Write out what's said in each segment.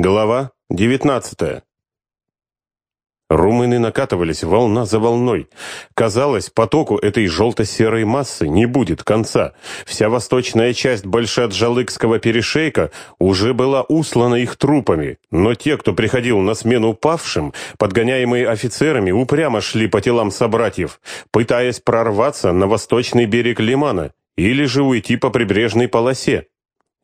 Глава 19. Румыны накатывались волна за волной. Казалось, потоку этой желто-серой массы не будет конца. Вся восточная часть Большаджалыкского перешейка уже была услана их трупами, но те, кто приходил на смену павшим, подгоняемые офицерами, упрямо шли по телам собратьев, пытаясь прорваться на восточный берег Лимана или же уйти по прибрежной полосе.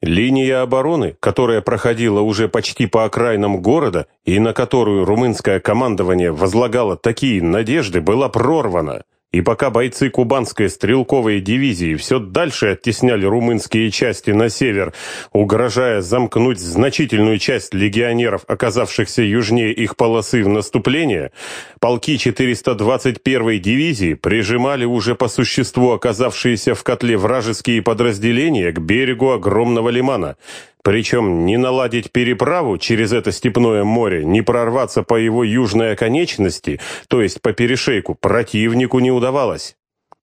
Линия обороны, которая проходила уже почти по окраинам города и на которую румынское командование возлагало такие надежды, была прорвана. И пока бойцы кубанской стрелковой дивизии все дальше оттесняли румынские части на север, угрожая замкнуть значительную часть легионеров, оказавшихся южнее их полосы в наступление, полки 421-й дивизии прижимали уже по существу оказавшиеся в котле вражеские подразделения к берегу огромного лимана – причем не наладить переправу через это степное море, не прорваться по его южной оконечности, то есть по перешейку, противнику не удавалось.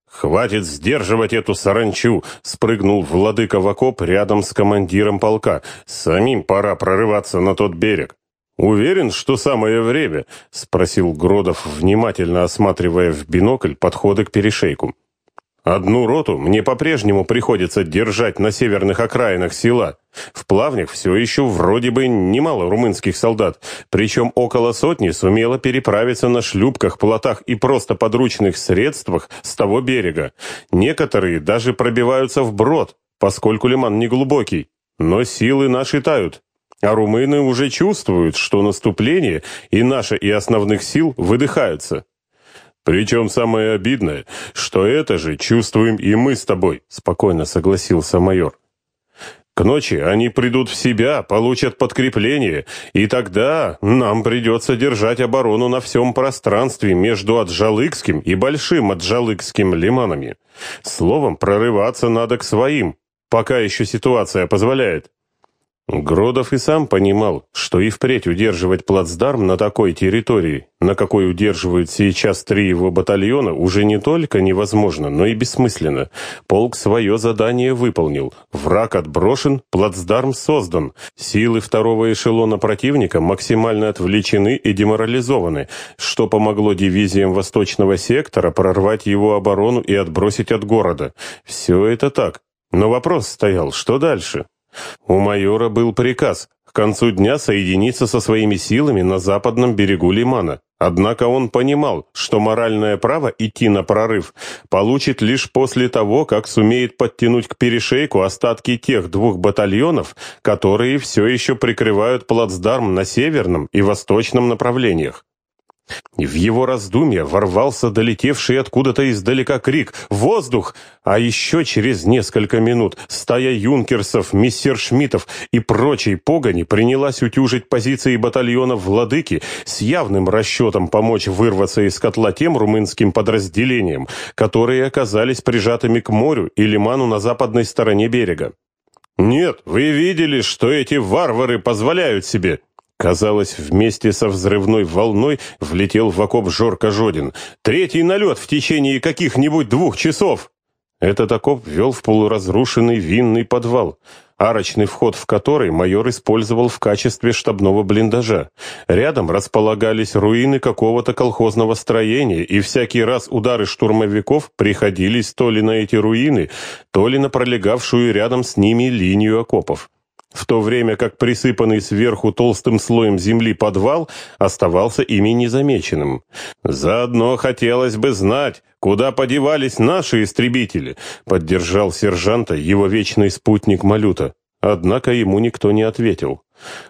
«Хватит сдерживать эту саранчу!» — спрыгнул владыка в окоп рядом с командиром полка. «Самим пора прорываться на тот берег». «Уверен, что самое время?» — спросил Гродов, внимательно осматривая в бинокль подходы к перешейку. Одну роту мне по-прежнему приходится держать на северных окраинах села. В плавнях все еще вроде бы немало румынских солдат, причем около сотни сумело переправиться на шлюпках, плотах и просто подручных средствах с того берега. Некоторые даже пробиваются вброд, поскольку лиман неглубокий. Но силы наши тают. А румыны уже чувствуют, что наступление и наше, и основных сил выдыхаются. «Причем самое обидное, что это же чувствуем и мы с тобой», — спокойно согласился майор. «К ночи они придут в себя, получат подкрепление, и тогда нам придется держать оборону на всем пространстве между Аджалыкским и Большим Аджалыкским лиманами. Словом, прорываться надо к своим, пока еще ситуация позволяет». Гродов и сам понимал, что и впредь удерживать плацдарм на такой территории, на какой удерживают сейчас три его батальона, уже не только невозможно, но и бессмысленно. Полк свое задание выполнил, враг отброшен, плацдарм создан, силы второго эшелона противника максимально отвлечены и деморализованы, что помогло дивизиям восточного сектора прорвать его оборону и отбросить от города. Все это так. Но вопрос стоял, что дальше? У майора был приказ к концу дня соединиться со своими силами на западном берегу Лимана. Однако он понимал, что моральное право идти на прорыв получит лишь после того, как сумеет подтянуть к перешейку остатки тех двух батальонов, которые все еще прикрывают плацдарм на северном и восточном направлениях. В его раздумья ворвался долетевший откуда-то издалека крик «Воздух!», а еще через несколько минут стая юнкерсов, мессершмиттов и прочей погони принялась утюжить позиции батальонов «Владыки» с явным расчетом помочь вырваться из котла тем румынским подразделениям, которые оказались прижатыми к морю и лиману на западной стороне берега. «Нет, вы видели, что эти варвары позволяют себе?» Казалось, вместе со взрывной волной влетел в окоп Жорка Жодин. «Третий налет в течение каких-нибудь двух часов!» Этот окоп вел в полуразрушенный винный подвал, арочный вход в который майор использовал в качестве штабного блиндажа. Рядом располагались руины какого-то колхозного строения, и всякий раз удары штурмовиков приходились то ли на эти руины, то ли на пролегавшую рядом с ними линию окопов в то время как присыпанный сверху толстым слоем земли подвал оставался ими незамеченным. «Заодно хотелось бы знать, куда подевались наши истребители», поддержал сержанта его вечный спутник Малюта. Однако ему никто не ответил.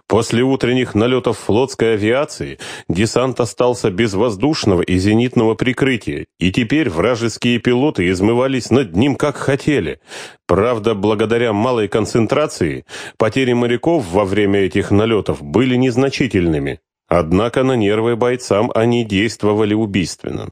После утренних налетов флотской авиации десант остался без воздушного и зенитного прикрытия, и теперь вражеские пилоты измывались над ним как хотели. Правда, благодаря малой концентрации, потери моряков во время этих налетов были незначительными. Однако на нервы бойцам они действовали убийственно.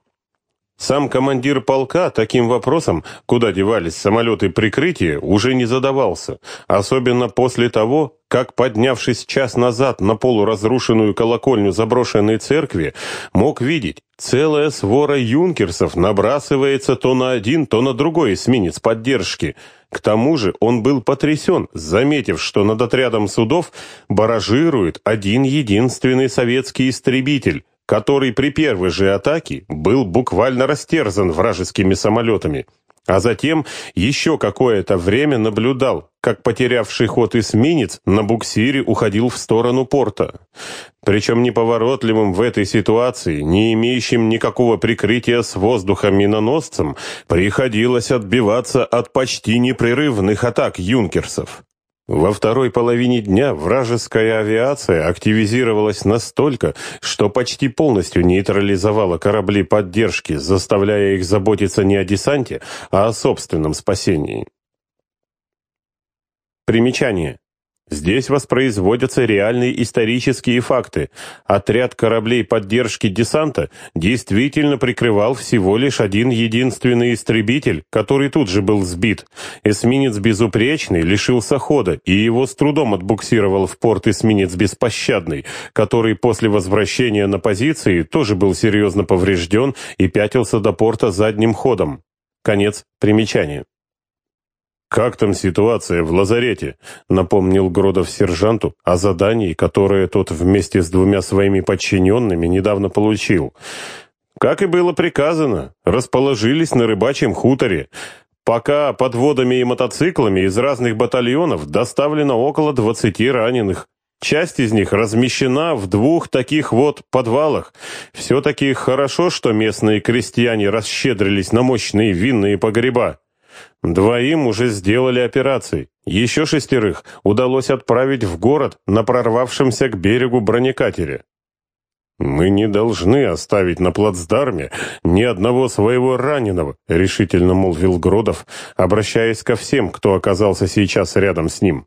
Сам командир полка таким вопросом, куда девались самолеты прикрытия, уже не задавался, особенно после того, как, поднявшись час назад на полуразрушенную колокольню заброшенной церкви, мог видеть, целая свора юнкерсов набрасывается то на один, то на другой эсминец поддержки. К тому же он был потрясен, заметив, что над отрядом судов баражирует один единственный советский истребитель, который при первой же атаке был буквально растерзан вражескими самолетами – а затем еще какое-то время наблюдал, как потерявший ход эсминец на буксире уходил в сторону порта. Причем неповоротливым в этой ситуации, не имеющим никакого прикрытия с воздуха миноносцам, приходилось отбиваться от почти непрерывных атак юнкерсов. Во второй половине дня вражеская авиация активизировалась настолько, что почти полностью нейтрализовала корабли поддержки, заставляя их заботиться не о десанте, а о собственном спасении. Примечание. Здесь воспроизводятся реальные исторические факты. Отряд кораблей поддержки десанта действительно прикрывал всего лишь один единственный истребитель, который тут же был сбит. Эсминец безупречный лишился хода, и его с трудом отбуксировал в порт эсминец беспощадный, который после возвращения на позиции тоже был серьезно поврежден и пятился до порта задним ходом. Конец примечания. «Как там ситуация в лазарете?» — напомнил Гродов сержанту о задании, которое тот вместе с двумя своими подчиненными недавно получил. «Как и было приказано, расположились на рыбачьем хуторе. Пока подводами и мотоциклами из разных батальонов доставлено около двадцати раненых. Часть из них размещена в двух таких вот подвалах. Все-таки хорошо, что местные крестьяне расщедрились на мощные винные погреба. Двоим уже сделали операции. Еще шестерых удалось отправить в город на прорвавшемся к берегу бронекатере. «Мы не должны оставить на плацдарме ни одного своего раненого», — решительно молвил Гродов, обращаясь ко всем, кто оказался сейчас рядом с ним.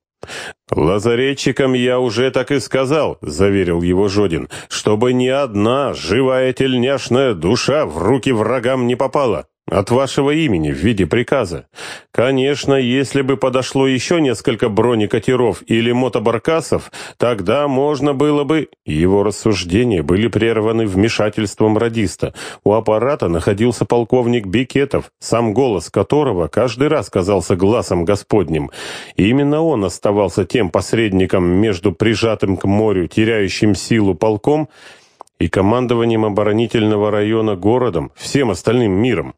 «Лазаретчикам я уже так и сказал», — заверил его Жодин, «чтобы ни одна живая тельняшная душа в руки врагам не попала. От вашего имени в виде приказа. Конечно, если бы подошло еще несколько бронекатеров или мотобаркасов, тогда можно было бы... Его рассуждения были прерваны вмешательством радиста. У аппарата находился полковник Бикетов, сам голос которого каждый раз казался глазом господним. И именно он оставался тем посредником между прижатым к морю, теряющим силу полком, и командованием оборонительного района городом, всем остальным миром.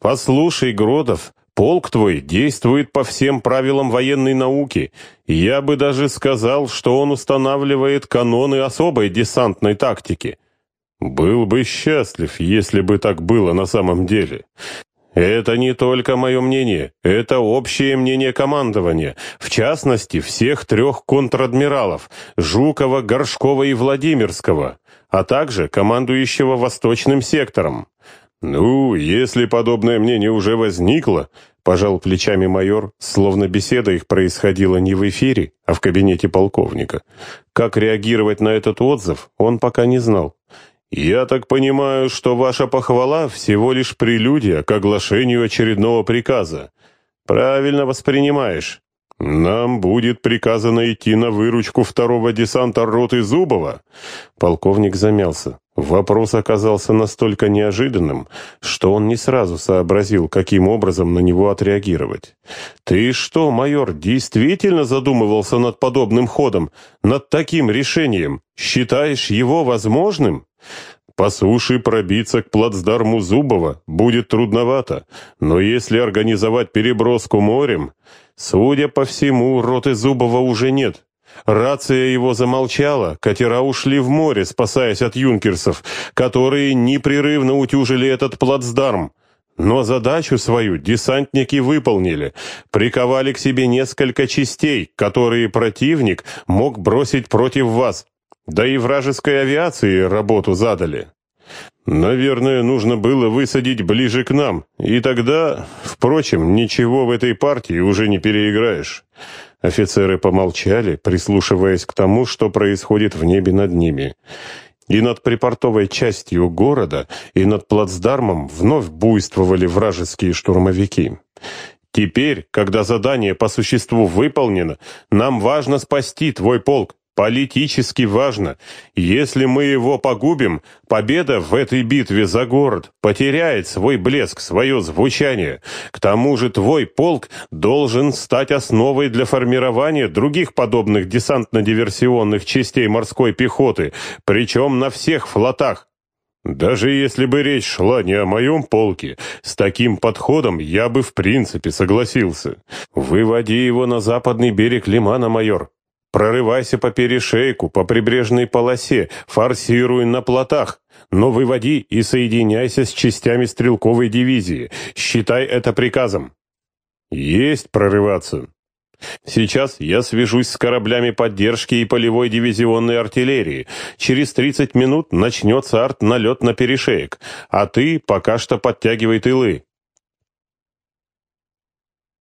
«Послушай, Гродов, полк твой действует по всем правилам военной науки. Я бы даже сказал, что он устанавливает каноны особой десантной тактики. Был бы счастлив, если бы так было на самом деле. Это не только мое мнение, это общее мнение командования, в частности, всех трех контр-адмиралов – Жукова, Горшкова и Владимирского, а также командующего Восточным сектором. «Ну, если подобное мнение уже возникло», — пожал плечами майор, словно беседа их происходила не в эфире, а в кабинете полковника. Как реагировать на этот отзыв, он пока не знал. «Я так понимаю, что ваша похвала всего лишь прелюдия к оглашению очередного приказа. Правильно воспринимаешь. «Нам будет приказано идти на выручку второго десанта роты Зубова». Полковник замялся. Вопрос оказался настолько неожиданным, что он не сразу сообразил, каким образом на него отреагировать. «Ты что, майор, действительно задумывался над подобным ходом, над таким решением? Считаешь его возможным?» По суше пробиться к плацдарму Зубова будет трудновато, но если организовать переброску морем, судя по всему, роты Зубова уже нет. Рация его замолчала, катера ушли в море, спасаясь от юнкерсов, которые непрерывно утюжили этот плацдарм. Но задачу свою десантники выполнили, приковали к себе несколько частей, которые противник мог бросить против вас. Да и вражеской авиации работу задали. Наверное, нужно было высадить ближе к нам, и тогда, впрочем, ничего в этой партии уже не переиграешь. Офицеры помолчали, прислушиваясь к тому, что происходит в небе над ними. И над припортовой частью города, и над плацдармом вновь буйствовали вражеские штурмовики. Теперь, когда задание по существу выполнено, нам важно спасти твой полк, политически важно. Если мы его погубим, победа в этой битве за город потеряет свой блеск, свое звучание. К тому же твой полк должен стать основой для формирования других подобных десантно-диверсионных частей морской пехоты, причем на всех флотах. Даже если бы речь шла не о моем полке, с таким подходом я бы в принципе согласился. Выводи его на западный берег Лимана, майор. Прорывайся по перешейку, по прибрежной полосе, форсируй на плотах, но выводи и соединяйся с частями стрелковой дивизии. Считай это приказом. Есть прорываться. Сейчас я свяжусь с кораблями поддержки и полевой дивизионной артиллерии. Через 30 минут начнется арт-налет на перешеек, а ты пока что подтягивай тылы.